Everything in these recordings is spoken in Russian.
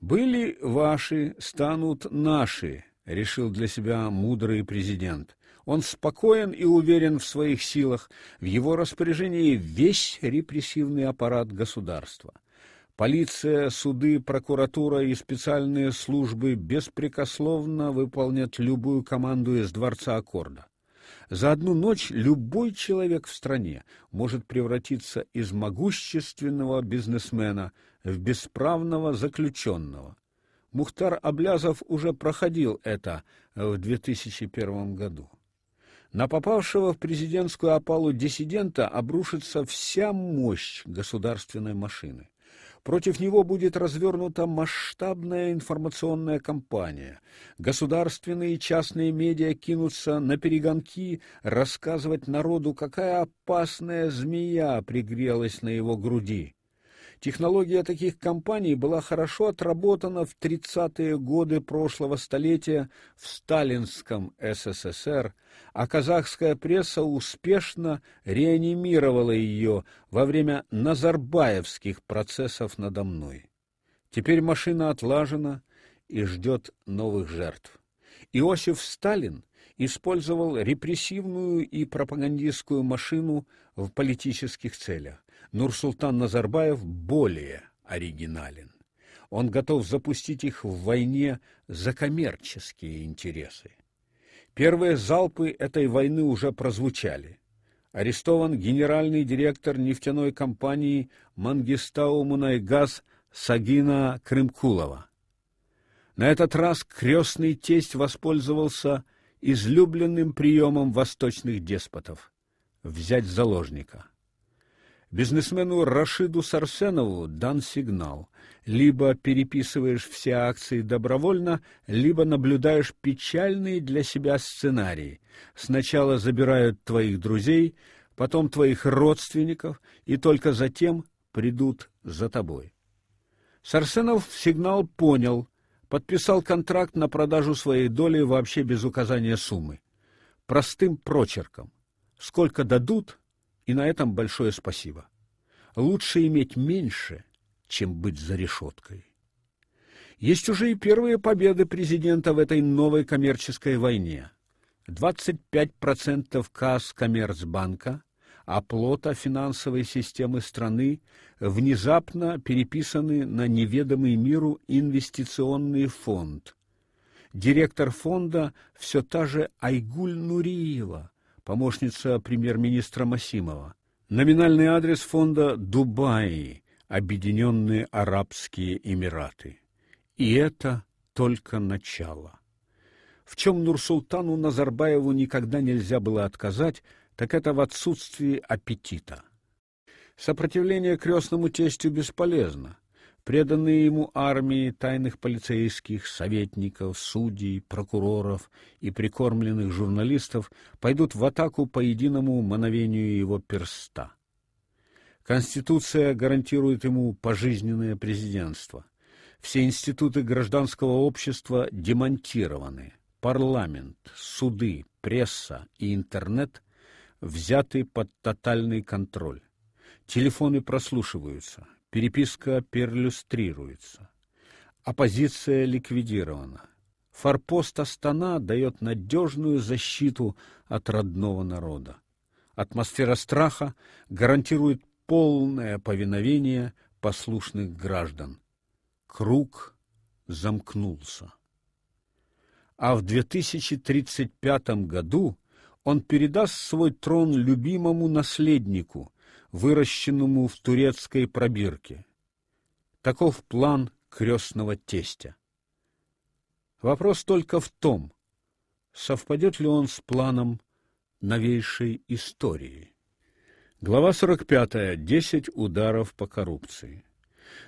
Были ваши, станут наши, решил для себя мудрый президент. Он спокоен и уверен в своих силах. В его распоряжении весь репрессивный аппарат государства. Полиция, суды, прокуратура и специальные службы беспрекословно выполнят любую команду из дворца аккорда. За одну ночь любой человек в стране может превратиться из могущественного бизнесмена в бесправного заключенного. Мухтар Аблязов уже проходил это в 2001 году. На попавшего в президентскую опалу диссидента обрушится вся мощь государственной машины. Против него будет развернута масштабная информационная кампания. Государственные и частные медиа кинутся на перегонки рассказывать народу, какая опасная змея пригрелась на его груди. Технология таких компаний была хорошо отработана в 30-е годы прошлого столетия в сталинском СССР, а казахская пресса успешно реанимировала ее во время назарбаевских процессов надо мной. Теперь машина отлажена и ждет новых жертв. Иосиф Сталин использовал репрессивную и пропагандистскую машину в политических целях. Нурсултан Назарбаев более оригинален. Он готов запустить их в войне за коммерческие интересы. Первые залпы этой войны уже прозвучали. Арестован генеральный директор нефтяной компании Мангистау Мунайгаз Сагина Крымкулова. На этот раз крестный тесть воспользовался излюбленным приемом восточных деспотов взять заложника. Бизнесмену Рашиду Сарсенову дан сигнал: либо переписываешь все акции добровольно, либо наблюдаешь печальный для себя сценарий. Сначала забирают твоих друзей, потом твоих родственников, и только затем придут за тобой. Сарсенов сигнал понял, подписал контракт на продажу своей доли вообще без указания суммы, простым прочерком. Сколько дадут, и на этом большое спасибо. Лучше иметь меньше, чем быть за решеткой. Есть уже и первые победы президента в этой новой коммерческой войне. 25% касс Коммерцбанка, оплота финансовой системы страны, внезапно переписаны на неведомый миру инвестиционный фонд. Директор фонда все та же Айгуль Нуриева, помощница премьер-министра Масимова. Номинальный адрес фонда Дубай, Объединенные Арабские Эмираты. И это только начало. В чем Нурсултану Назарбаеву никогда нельзя было отказать, так это в отсутствии аппетита. Сопротивление крестному тестю бесполезно. Преданные ему армии тайных полицейских, советников, судей, прокуроров и прикормленных журналистов пойдут в атаку по единому мановению его перста. Конституция гарантирует ему пожизненное президентство. Все институты гражданского общества демонтированы. Парламент, суды, пресса и интернет взяты под тотальный контроль. Телефоны прослушиваются, Переписка перлюстрируется. Оппозиция ликвидирована. Форпост Астана дает надежную защиту от родного народа. Атмосфера страха гарантирует полное повиновение послушных граждан. Круг замкнулся. А в 2035 году он передаст свой трон любимому наследнику, выращенному в турецкой пробирке. Таков план крестного тестя. Вопрос только в том, совпадет ли он с планом новейшей истории. Глава 45. Десять ударов по коррупции.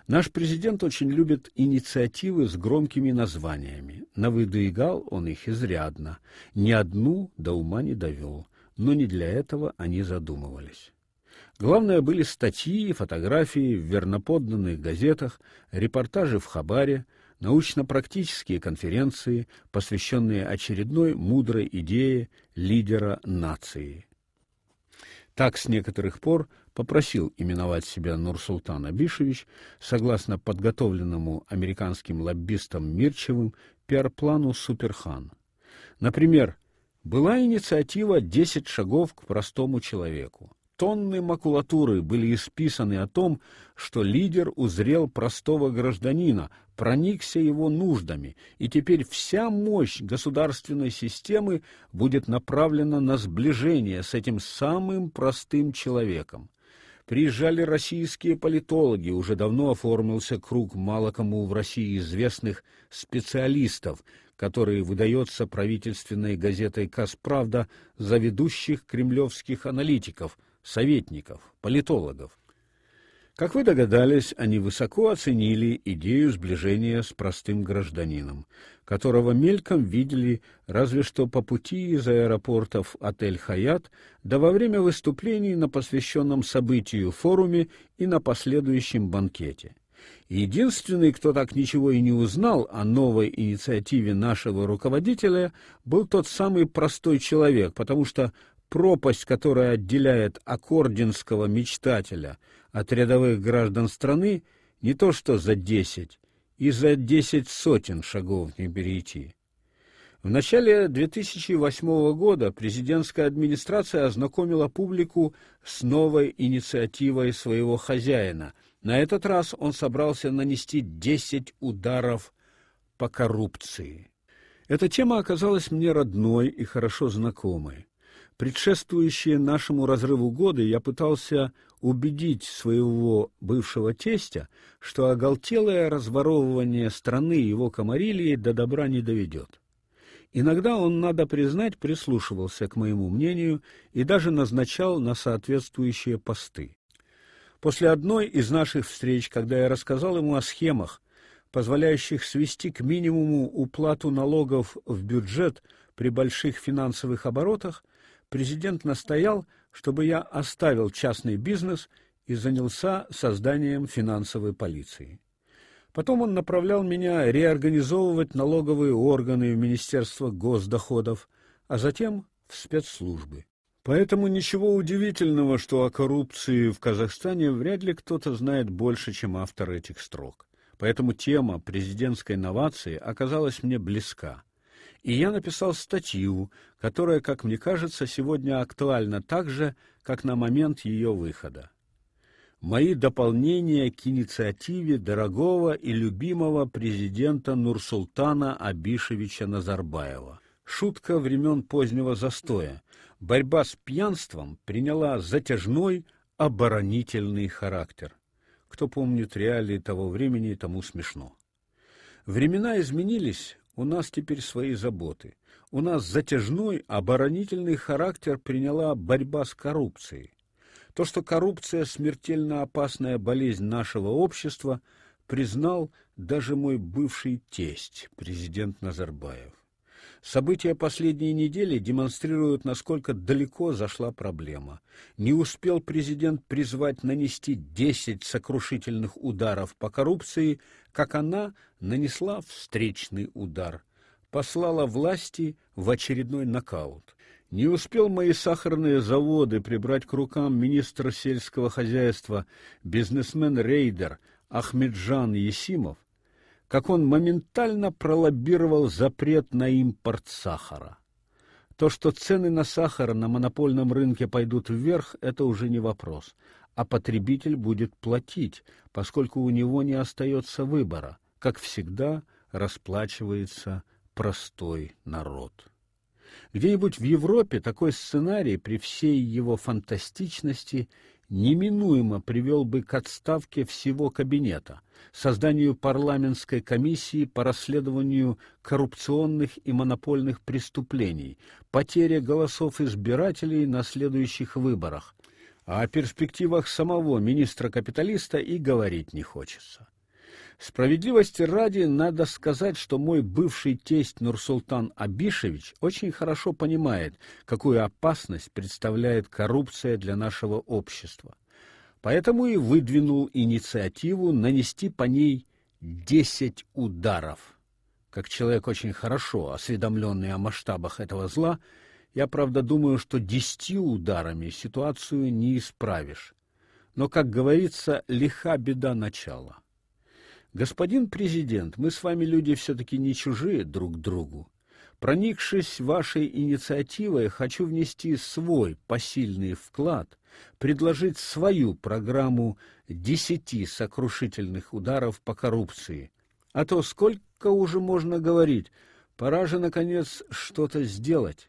Наш президент очень любит инициативы с громкими названиями. Навыдвигал он их изрядно, ни одну до ума не довел, но не для этого они задумывались. Главное были статьи, фотографии в верноподданных газетах, репортажи в Хабаре, научно-практические конференции, посвященные очередной мудрой идее лидера нации. Так с некоторых пор попросил именовать себя Нурсултан Абишевич согласно подготовленному американским лоббистом Мирчевым пиар-плану Суперхан. Например, была инициатива «10 шагов к простому человеку». Тонны макулатуры были исписаны о том, что лидер узрел простого гражданина, проникся его нуждами, и теперь вся мощь государственной системы будет направлена на сближение с этим самым простым человеком. Приезжали российские политологи, уже давно оформился круг мало кому в России известных специалистов, который выдается правительственной газетой «Касправда» за ведущих кремлевских аналитиков, советников, политологов. Как вы догадались, они высоко оценили идею сближения с простым гражданином, которого мельком видели разве что по пути из аэропортов отель «Хаят», да во время выступлений на посвященном событию форуме и на последующем банкете. Единственный, кто так ничего и не узнал о новой инициативе нашего руководителя, был тот самый простой человек, потому что пропасть, которая отделяет аккординского мечтателя от рядовых граждан страны, не то что за десять, и за десять сотен шагов не перейти. В начале 2008 года президентская администрация ознакомила публику с новой инициативой своего хозяина – на этот раз он собрался нанести десять ударов по коррупции. Эта тема оказалась мне родной и хорошо знакомой. Предшествующие нашему разрыву годы я пытался убедить своего бывшего тестя, что оголтелое разворовывание страны его комарилии до добра не доведет. Иногда он, надо признать, прислушивался к моему мнению и даже назначал на соответствующие посты. После одной из наших встреч, когда я рассказал ему о схемах, позволяющих свести к минимуму уплату налогов в бюджет при больших финансовых оборотах, президент настоял, чтобы я оставил частный бизнес и занялся созданием финансовой полиции. Потом он направлял меня реорганизовывать налоговые органы в Министерство госдоходов, а затем в спецслужбы. Поэтому ничего удивительного, что о коррупции в Казахстане вряд ли кто-то знает больше, чем автор этих строк. Поэтому тема президентской новации оказалась мне близка. И я написал статью, которая, как мне кажется, сегодня актуальна так же, как на момент ее выхода. Мои дополнения к инициативе дорогого и любимого президента Нурсултана Абишевича Назарбаева. Шутка времен позднего застоя – борьба с пьянством приняла затяжной оборонительный характер. Кто помнит реалии того времени, тому смешно. Времена изменились, у нас теперь свои заботы. У нас затяжной оборонительный характер приняла борьба с коррупцией. То, что коррупция смертельно опасная болезнь нашего общества, признал даже мой бывший тесть, президент Назарбаев. События последней недели демонстрируют, насколько далеко зашла проблема. Не успел президент призвать нанести 10 сокрушительных ударов по коррупции, как она нанесла встречный удар, послала власти в очередной нокаут. Не успел мои сахарные заводы прибрать к рукам министра сельского хозяйства, бизнесмен-рейдер Ахмеджан Есимов, как он моментально пролоббировал запрет на импорт сахара. То, что цены на сахар на монопольном рынке пойдут вверх, это уже не вопрос, а потребитель будет платить, поскольку у него не остается выбора. Как всегда, расплачивается простой народ. Где-нибудь в Европе такой сценарий при всей его фантастичности неминуемо привел бы к отставке всего кабинета, созданию парламентской комиссии по расследованию коррупционных и монопольных преступлений, потере голосов избирателей на следующих выборах. А о перспективах самого министра-капиталиста и говорить не хочется. Справедливости ради надо сказать, что мой бывший тесть Нурсултан Абишевич очень хорошо понимает, какую опасность представляет коррупция для нашего общества. Поэтому и выдвинул инициативу нанести по ней десять ударов. Как человек очень хорошо осведомленный о масштабах этого зла, я, правда, думаю, что десятью ударами ситуацию не исправишь. Но, как говорится, лиха беда начала. Господин президент, мы с вами люди все таки не чужие друг другу. Проникшись вашей инициативой, хочу внести свой посильный вклад, предложить свою программу десяти сокрушительных ударов по коррупции. А то сколько уже можно говорить, пора же наконец что-то сделать.